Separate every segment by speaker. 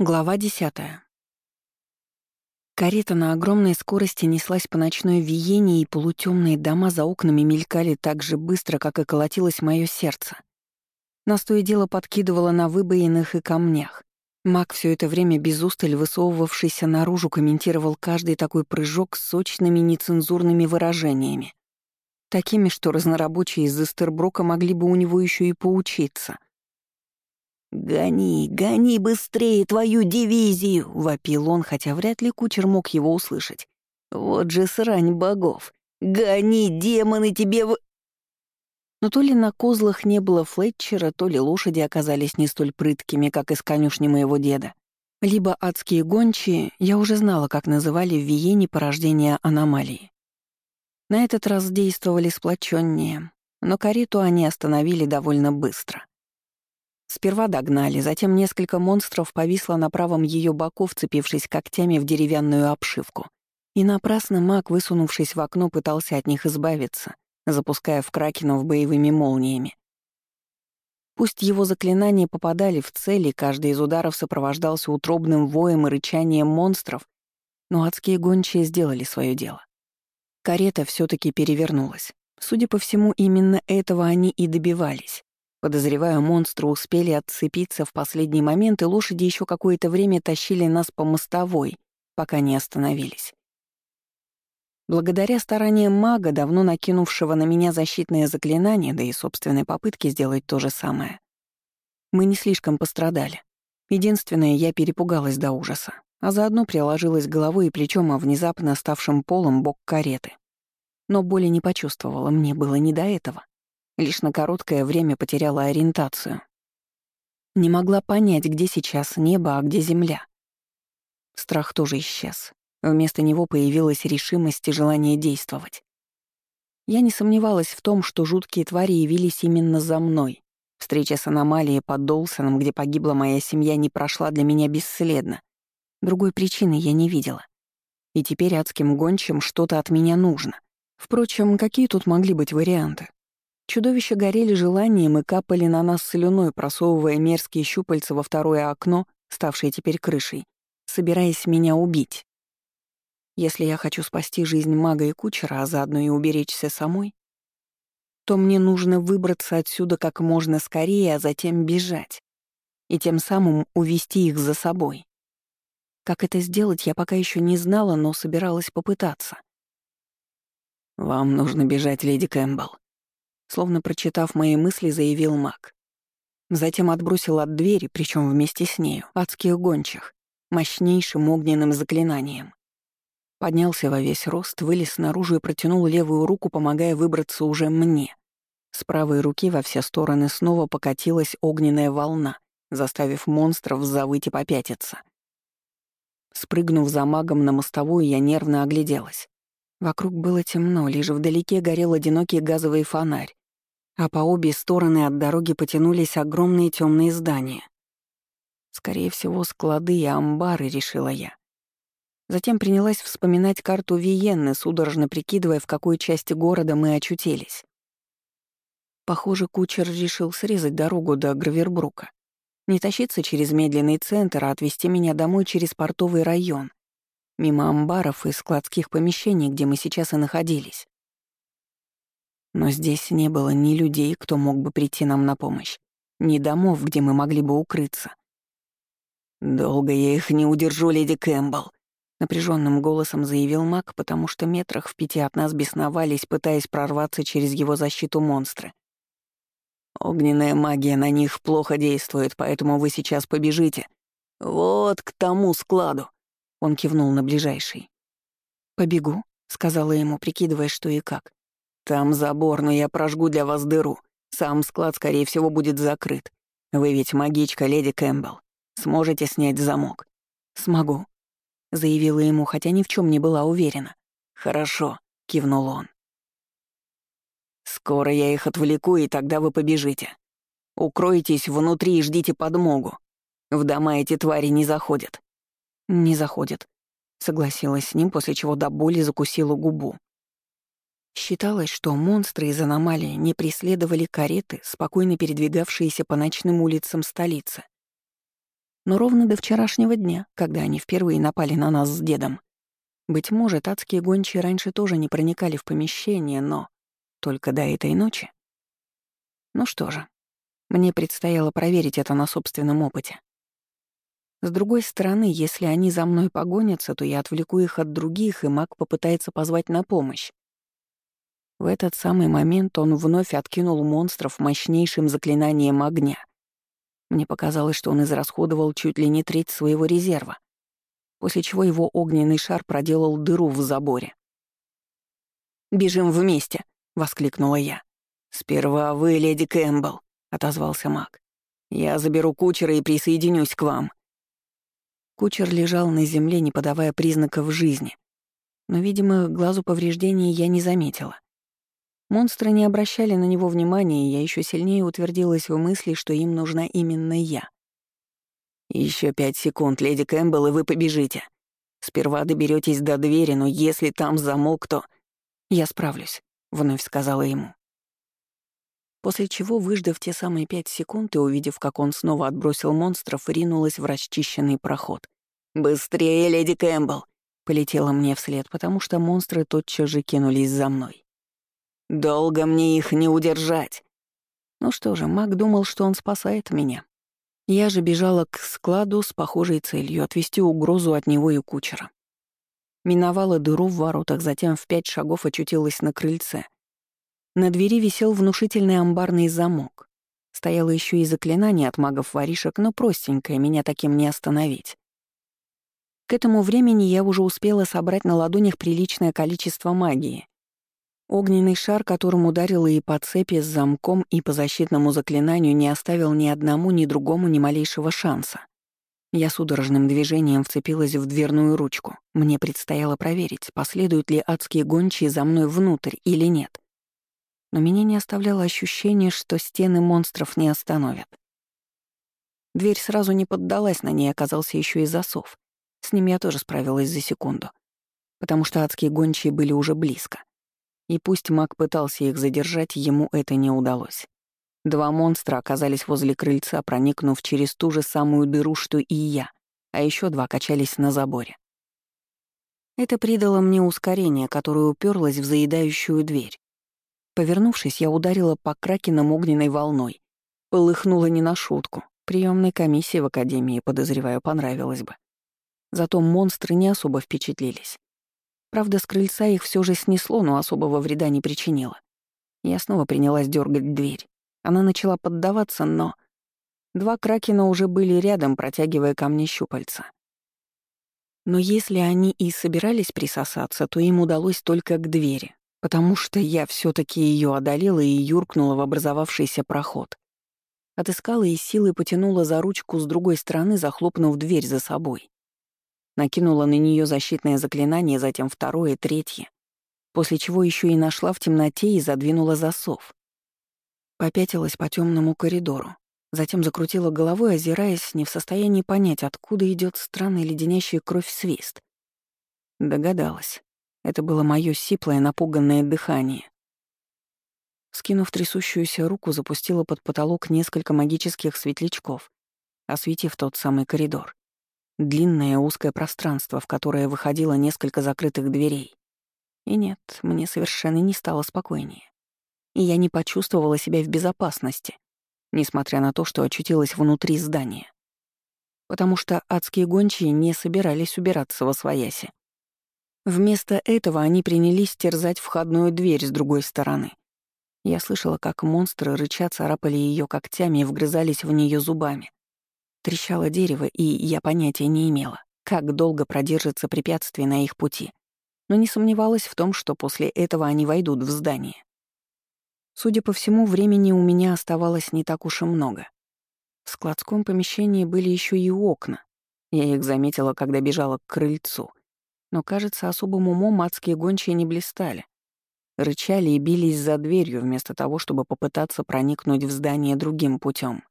Speaker 1: Глава десятая. Карета на огромной скорости неслась по ночной виене, и полутемные дома за окнами мелькали так же быстро, как и колотилось мое сердце. Нас то и дело подкидывало на выбоинах и камнях. Маг все это время без усталь высовывавшийся наружу комментировал каждый такой прыжок с сочными нецензурными выражениями. Такими, что разнорабочие из Эстерброка могли бы у него еще и поучиться.
Speaker 2: «Гони, гони быстрее твою дивизию!» — вопил он, хотя вряд ли кучер мог его услышать. «Вот же срань богов! Гони, демоны, тебе в...»
Speaker 1: Но то ли на козлах не было Флетчера, то ли лошади оказались не столь прыткими, как из конюшни моего деда. Либо адские гончие, я уже знала, как называли в Виене порождение аномалии. На этот раз действовали сплоченнее, но карету они остановили довольно быстро. Сперва догнали, затем несколько монстров повисло на правом ее боку, вцепившись когтями в деревянную обшивку. И напрасно маг, высунувшись в окно, пытался от них избавиться, запуская в кракенов боевыми молниями. Пусть его заклинания попадали в цели, каждый из ударов сопровождался утробным воем и рычанием монстров, но адские гончие сделали свое дело. Карета все таки перевернулась. Судя по всему, именно этого они и добивались. Подозреваю, монстры успели отцепиться в последний момент, и лошади еще какое-то время тащили нас по мостовой, пока не остановились. Благодаря стараниям мага, давно накинувшего на меня защитное заклинание, да и собственной попытки сделать то же самое, мы не слишком пострадали. Единственное, я перепугалась до ужаса, а заодно приложилась головой и плечом о внезапно ставшем полом бок кареты. Но боли не почувствовала, мне было не до этого. Лишь на короткое время потеряла ориентацию. Не могла понять, где сейчас небо, а где земля. Страх тоже исчез. Вместо него появилась решимость и желание действовать. Я не сомневалась в том, что жуткие твари явились именно за мной. Встреча с аномалией под Долсоном, где погибла моя семья, не прошла для меня бесследно. Другой причины я не видела. И теперь адским гончим что-то от меня нужно. Впрочем, какие тут могли быть варианты? Чудовища горели желанием и капали на нас слюной, просовывая мерзкие щупальца во второе окно, ставшее теперь крышей, собираясь меня убить. Если я хочу спасти жизнь мага и кучера, а заодно и уберечься самой, то мне нужно выбраться отсюда как можно скорее, а затем бежать. И тем самым увести их за собой. Как это сделать, я пока еще не знала, но собиралась попытаться.
Speaker 2: «Вам нужно бежать, леди Кэмпбелл», Словно прочитав мои мысли, заявил маг. Затем отбросил от двери, причем вместе с нею, адских гончих, мощнейшим огненным заклинанием. Поднялся во весь рост, вылез наружу и протянул левую руку, помогая выбраться уже мне. С правой руки во все стороны снова покатилась огненная волна, заставив монстров завыть и попятиться. Спрыгнув за магом на мостовую, я нервно огляделась. Вокруг было темно, лишь вдалеке горел одинокий газовый фонарь, а по обе стороны от дороги потянулись огромные темные здания. Скорее всего, склады и амбары, решила я. Затем принялась вспоминать карту Виенны, судорожно прикидывая, в какой части города мы очутились. Похоже, кучер решил срезать дорогу до Гравербрука. Не тащиться через медленный центр, а отвезти меня домой через портовый район, мимо амбаров и складских помещений, где мы сейчас и находились. Но здесь не было ни людей, кто мог бы прийти нам на помощь, ни домов, где мы могли бы укрыться. «Долго я их не удержу, леди Кэмпбелл», — напряженным голосом заявил маг, потому что метрах в пяти от нас бесновались, пытаясь прорваться через его защиту монстры. «Огненная магия на них плохо действует, поэтому вы сейчас побежите. Вот к тому складу. Он кивнул на ближайший. «Побегу», — сказала ему, прикидывая, что и как. «Там забор, но я прожгу для вас дыру. Сам склад, скорее всего, будет закрыт. Вы ведь магичка, леди Кэмпбелл. Сможете снять замок?» «Смогу», — заявила ему, хотя ни в чем не была уверена. «Хорошо», — кивнул он. «Скоро я их отвлеку, и тогда вы побежите. Укройтесь внутри и ждите подмогу. В дома эти твари не заходят. «Не заходит», — согласилась с ним, после чего до боли закусила губу. Считалось, что монстры из аномалии не преследовали кареты, спокойно передвигавшиеся по ночным улицам столицы.
Speaker 1: Но ровно до вчерашнего дня, когда они впервые напали на нас с дедом. Быть может, адские гончие раньше тоже не проникали в помещение, но только до этой ночи. Ну что же, мне предстояло проверить это на собственном опыте. С другой стороны, если они за мной погонятся, то я отвлеку их от других, и маг попытается позвать на помощь. В этот самый момент он вновь откинул монстров мощнейшим заклинанием огня. Мне показалось, что он израсходовал чуть ли не треть своего резерва, после чего его огненный шар проделал дыру в заборе. «Бежим вместе!» — воскликнула я. «Сперва вы, леди Кэмпбелл», — отозвался маг. «Я заберу кучера и присоединюсь к вам». Кучер лежал на земле, не подавая признаков жизни. Но, видимо, глазу повреждений я не заметила. Монстры не обращали на него внимания, и я еще сильнее утвердилась в мысли, что им нужна именно я. Еще пять секунд, леди Кэмпбелл, и вы побежите. Сперва доберетесь до двери, но если там замок, то... Я справлюсь, вновь сказала ему. После чего, выждав те самые пять секунд и увидев, как он снова отбросил монстров, ринулась в расчищенный проход. «Быстрее, леди Кэмпбелл!» Полетела мне вслед, потому что монстры тотчас же кинулись за мной. Долго мне их не удержать. Ну что же, маг думал, что он спасает меня. Я же бежала к складу с похожей целью — отвести угрозу от него и кучера. Миновала дыру в воротах, затем в пять шагов очутилась на крыльце. На двери висел внушительный амбарный замок. Стояло еще и заклинание от магов-воришек, но простенькое, меня таким не остановить. К этому времени я уже успела собрать на ладонях приличное количество магии Огненный шар, которым ударила и по цепи с замком, и по защитному заклинанию, не оставил ни одному, ни другому ни малейшего шанса. Я судорожным движением вцепилась в дверную ручку. Мне предстояло проверить, последуют ли адские гончие за мной внутрь или нет. Но меня не оставляло ощущение, что стены монстров не остановят. Дверь сразу не поддалась, на ней оказался еще и засов. С ним я тоже справилась за секунду, потому что адские гончие были уже близко. И пусть маг пытался их задержать, ему это не удалось. Два монстра оказались возле крыльца, проникнув через ту же самую дыру, что и я, а еще два качались на заборе. Это придало мне ускорение, которое уперлось в заедающую дверь. Повернувшись, я ударила по кракенам огненной волной. Полыхнула не на шутку. Приемной комиссии в Академии, подозреваю, понравилось бы. Зато монстры не особо впечатлились. Правда, с крыльца их все же снесло, но особого вреда не причинило. Я снова принялась дергать дверь. Она начала поддаваться, но... Два кракена уже были рядом, протягивая ко мне щупальца. Но если они и собирались присосаться, то им удалось только к двери, потому что я все таки ее одолела и юркнула в образовавшийся проход. Отыскала и силой потянула за ручку с другой стороны, захлопнув дверь за собой. Накинула на нее защитное заклинание, затем второе, третье, после чего еще и нашла в темноте и задвинула засов. Попятилась по темному коридору, затем закрутила головой, озираясь, не в состоянии понять, откуда идет странный леденящий кровь свист. Догадалась. Это было мое сиплое, напуганное дыхание. Скинув трясущуюся руку, запустила под потолок несколько магических светлячков, осветив тот самый коридор. Длинное узкое пространство, в которое выходило несколько закрытых дверей. И нет, мне совершенно не стало спокойнее. И я не почувствовала себя в безопасности, несмотря на то, что очутилась внутри здания. Потому что адские гончие не собирались убираться во свояси. Вместо этого они принялись терзать входную дверь с другой стороны. Я слышала, как монстры рыча царапали ее когтями и вгрызались в нее зубами. Трещало дерево, и я понятия не имела, как долго продержится препятствие на их пути, но не сомневалась в том, что после этого они войдут в здание. Судя по всему, времени у меня оставалось не так уж и много. В складском помещении были еще и окна. Я их заметила, когда бежала к крыльцу. Но, кажется, особым умом адские гончие не блистали. Рычали и бились за дверью, вместо того, чтобы попытаться проникнуть в здание другим путем.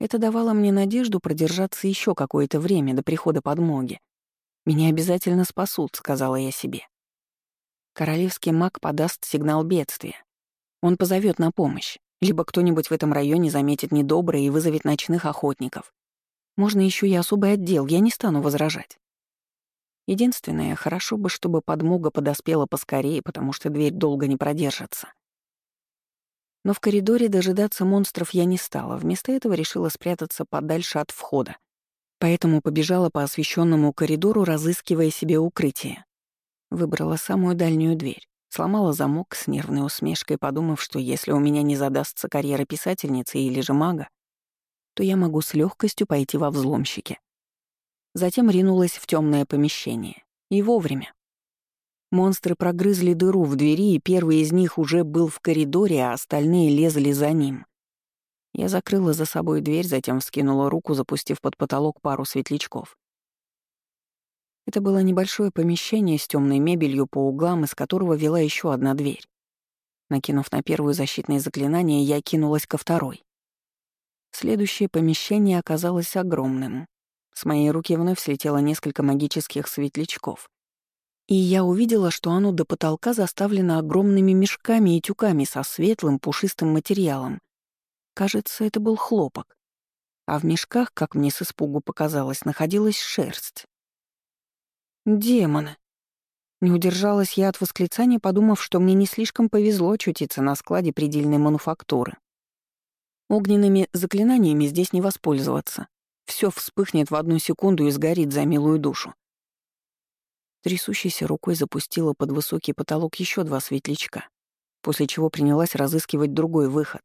Speaker 1: Это давало мне надежду продержаться еще какое-то время до прихода подмоги. «Меня обязательно спасут», — сказала я себе. Королевский маг подаст сигнал бедствия. Он позовет на помощь, либо кто-нибудь в этом районе заметит недоброе и вызовет ночных охотников. Можно еще и особый отдел, я не стану возражать. Единственное, хорошо бы, чтобы подмога подоспела поскорее, потому что дверь долго не продержится. Но в коридоре дожидаться монстров я не стала, вместо этого решила спрятаться подальше от входа. Поэтому побежала по освещенному коридору, разыскивая себе укрытие. Выбрала самую дальнюю дверь, сломала замок с нервной усмешкой, подумав, что если у меня не задастся карьера писательницы или же мага, то я могу с легкостью пойти во взломщики. Затем ринулась в темное помещение. И вовремя. Монстры прогрызли дыру в двери, и первый из них уже был в коридоре, а остальные лезли за ним. Я закрыла за собой дверь, затем вскинула руку, запустив под потолок пару светлячков. Это было небольшое помещение с темной мебелью по углам, из которого вела еще одна дверь. Накинув на первую защитное заклинание, я кинулась ко второй. Следующее помещение оказалось огромным. С моей руки вновь слетело несколько магических светлячков и я увидела, что оно до потолка заставлено огромными мешками и тюками со светлым пушистым материалом. Кажется, это был хлопок. А в мешках, как мне с испугу показалось, находилась шерсть. «Демоны!» Не удержалась я от восклицания, подумав, что мне не слишком повезло очутиться на складе предельной мануфактуры. Огненными заклинаниями здесь не воспользоваться. Все вспыхнет в одну секунду и сгорит за милую душу. Трясущейся рукой запустила под высокий потолок еще два светлячка, после чего принялась разыскивать другой выход.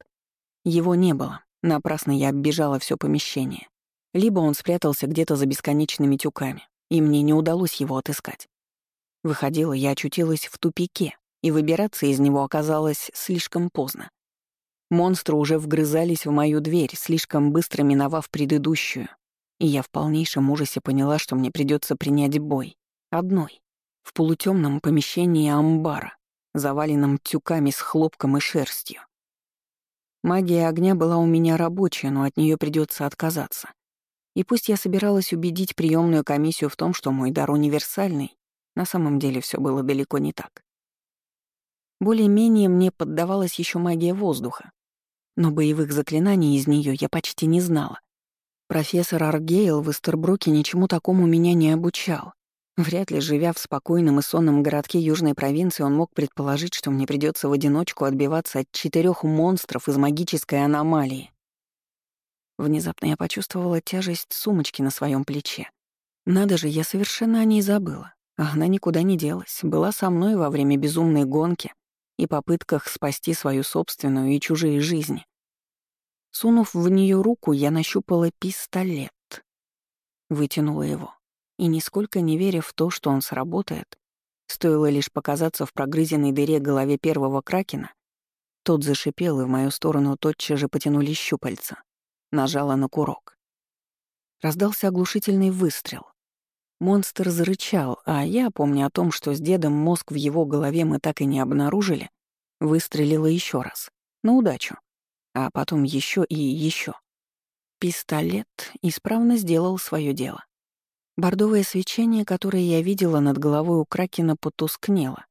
Speaker 1: Его не было. Напрасно я оббежала все помещение. Либо он спрятался где-то за бесконечными тюками, и мне не удалось его отыскать. Выходила, я очутилась в тупике, и выбираться из него оказалось слишком поздно. Монстры уже вгрызались в мою дверь, слишком быстро миновав предыдущую, и я в полнейшем ужасе поняла, что мне придется принять бой. Одной. В полутемном помещении амбара, заваленном тюками с хлопком и шерстью. Магия огня была у меня рабочая, но от нее придется отказаться. И пусть я собиралась убедить приемную комиссию в том, что мой дар универсальный, на самом деле все было далеко не так. Более-менее мне поддавалась еще магия воздуха, но боевых заклинаний из нее я почти не знала. Профессор Аргейл в Эстербруке ничему такому меня не обучал, Вряд ли, живя в спокойном и сонном городке южной провинции, он мог предположить, что мне придется в одиночку отбиваться от четырех монстров из магической аномалии. Внезапно я почувствовала тяжесть сумочки на своем плече. Надо же, я совершенно о ней забыла. Она никуда не делась, была со мной во время безумной гонки и попытках спасти свою собственную и чужие жизни. Сунув в нее руку, я нащупала пистолет. Вытянула его и нисколько не веря в то, что он сработает, стоило лишь показаться в прогрызенной дыре голове первого кракена, тот зашипел, и в мою сторону тотчас же потянули щупальца. Нажала на курок. Раздался оглушительный выстрел. Монстр зарычал, а я, помня о том, что с дедом мозг в его голове мы так и не обнаружили, выстрелила еще раз. На удачу. А потом еще и еще. Пистолет исправно сделал свое дело. Бордовое свечение, которое я видела над головой у Кракена, потускнело,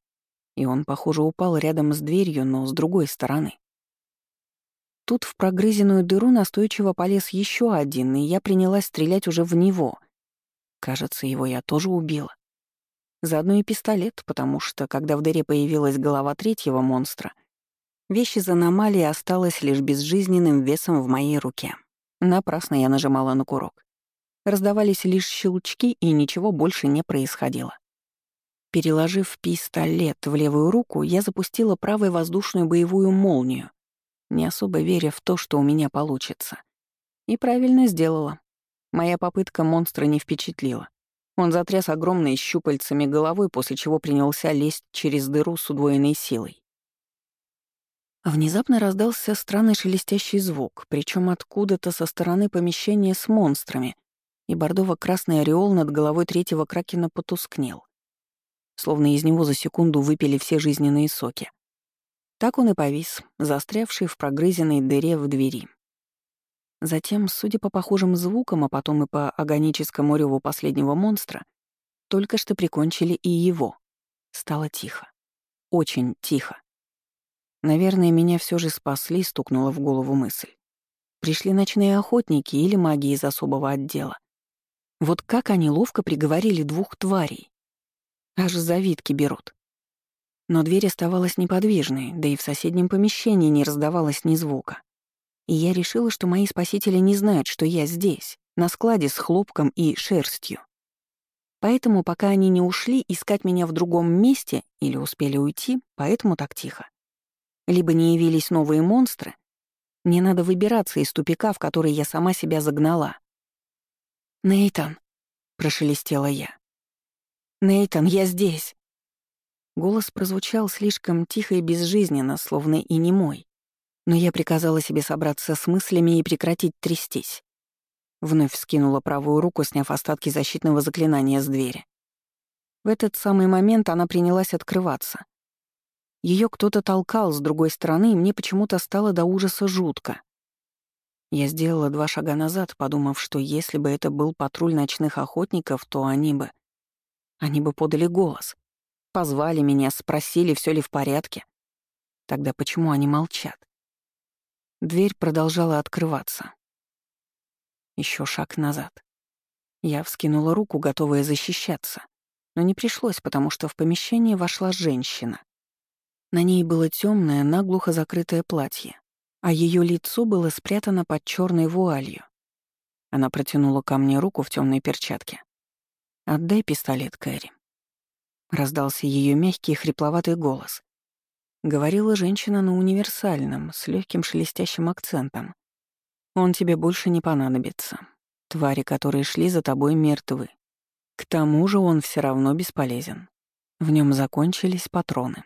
Speaker 1: и он, похоже, упал рядом с дверью, но с другой стороны. Тут в прогрызенную дыру настойчиво полез еще один, и я принялась стрелять уже в него. Кажется, его я тоже убила. Заодно и пистолет, потому что, когда в дыре появилась голова третьего монстра, вещь из аномалии осталась лишь безжизненным весом в моей руке. Напрасно я нажимала на курок. Раздавались лишь щелчки, и ничего больше не происходило. Переложив пистолет в левую руку, я запустила правой воздушную боевую молнию, не особо веря в то, что у меня получится. И правильно сделала. Моя попытка монстра не впечатлила. Он затряс огромной щупальцами головой, после чего принялся лезть через дыру с удвоенной силой. Внезапно раздался странный шелестящий звук, причем откуда-то со стороны помещения с монстрами, и бордово-красный ореол над головой третьего кракена потускнел. Словно из него за секунду выпили все жизненные соки. Так он и повис, застрявший в прогрызенной дыре в двери. Затем, судя по похожим звукам, а потом и по агоническому реву последнего монстра, только что прикончили и его. Стало тихо. Очень тихо. Наверное, меня все же спасли, стукнула в голову мысль. пришли ночные охотники или маги из особого отдела. Вот как они ловко приговорили двух тварей. Аж завидки берут. Но дверь оставалась неподвижной, да и в соседнем помещении не раздавалось ни звука. И я решила, что мои спасители не знают, что я здесь, на складе с хлопком и шерстью. Поэтому, пока они не ушли, искать меня в другом месте или успели уйти, поэтому так тихо. Либо не явились новые монстры, мне надо выбираться из тупика, в который я сама себя загнала. «Нейтан», — прошелестела я. «Нейтан, я здесь». Голос прозвучал слишком тихо и безжизненно, словно и не мой. Но я приказала себе собраться с мыслями и прекратить трястись. Вновь вскинула правую руку, сняв остатки защитного заклинания с двери. В этот самый момент она принялась открываться. Ее кто-то толкал с другой стороны, и мне почему-то стало до ужаса жутко. Я сделала два шага назад, подумав, что если бы это был патруль ночных охотников, то они бы... Они бы подали голос. Позвали меня, спросили, все ли в порядке. Тогда почему они молчат? Дверь продолжала открываться. Еще шаг назад. Я вскинула руку, готовая защищаться. Но не пришлось, потому что в помещение вошла женщина. На ней было темное, наглухо закрытое платье, а ее лицо было спрятано под черной вуалью. Она протянула ко мне руку в темной перчатке. «Отдай пистолет, Кэрри». Раздался ее мягкий хрипловатый голос. Говорила женщина на универсальном, с легким шелестящим акцентом. Он тебе больше не понадобится. Твари, которые шли за тобой, мертвы. К тому же он все равно бесполезен. В нем закончились патроны.